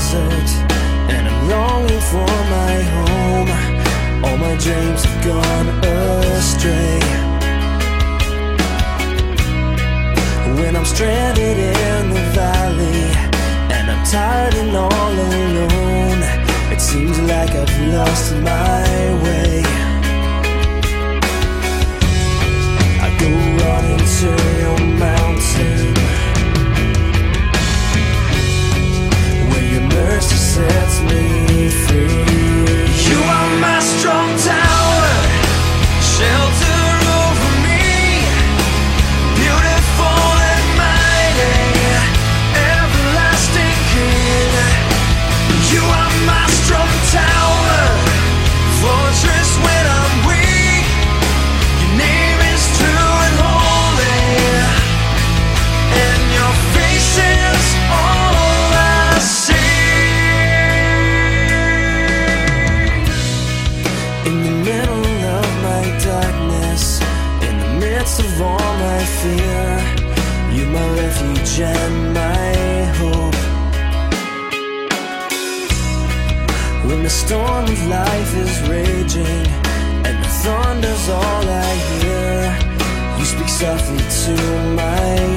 desert, and I'm longing for my home. All my dreams have gone astray. When I'm stranded in the valley, and I'm tired and all alone, it seems like I've lost my In the middle of my darkness, in the midst of all my fear, you my refuge and my hope. When the storm of life is raging and the thunder's all I hear, you speak softly to my